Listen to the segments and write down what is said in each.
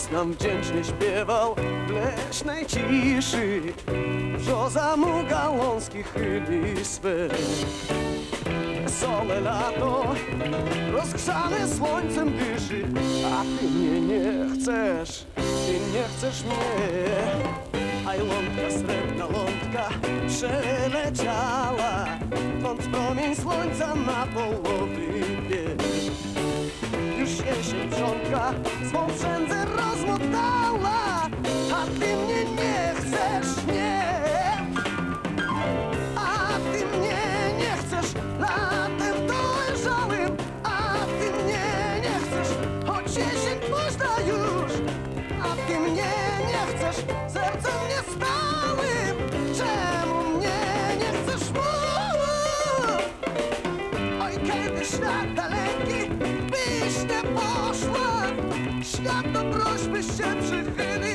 głos nam wdzięcznie śpiewał w leśnej ciszy. Brzoza mu gałązki chyli swe. Wesołe lato, rozgrzane słońcem dyszy, a ty mnie nie chcesz, ty nie chcesz mnie. A lądka, srebrna lądka przeleciała, Wąt promień słońca na połowy bieg. Wrzątka swą przędzę rozmotała, a ty mnie nie chcesz, nie. A ty mnie nie chcesz latem dojrzałym, a ty mnie nie chcesz, choć jesień późna już. A ty mnie nie chcesz sercem niespałym, czemu mnie nie chcesz mów? Oj, kiedy świat daleki Як на прошпищем жихини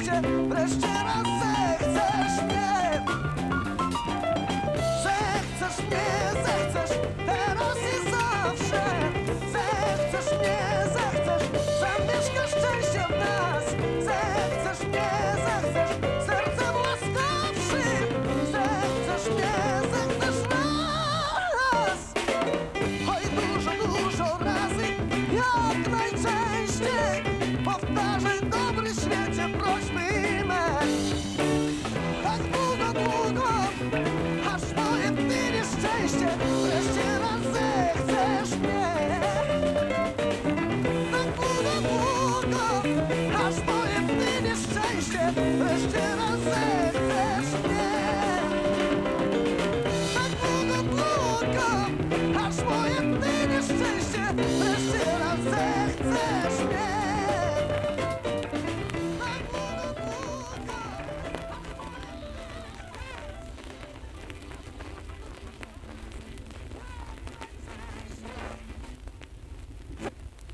nieszczęście Wreszcie raz zechcesz mnie Zechcesz mnie, zechcesz Teraz i zawsze. Zechcesz mnie, zechcesz Zamieszkasz szczęście w nas. Zechcesz mnie, zechcesz Sercem łaskawszym Zechcesz mnie, zechcesz nas. Oj, dużo, dużo razy Jak najczęściej Powtarzaj wasted.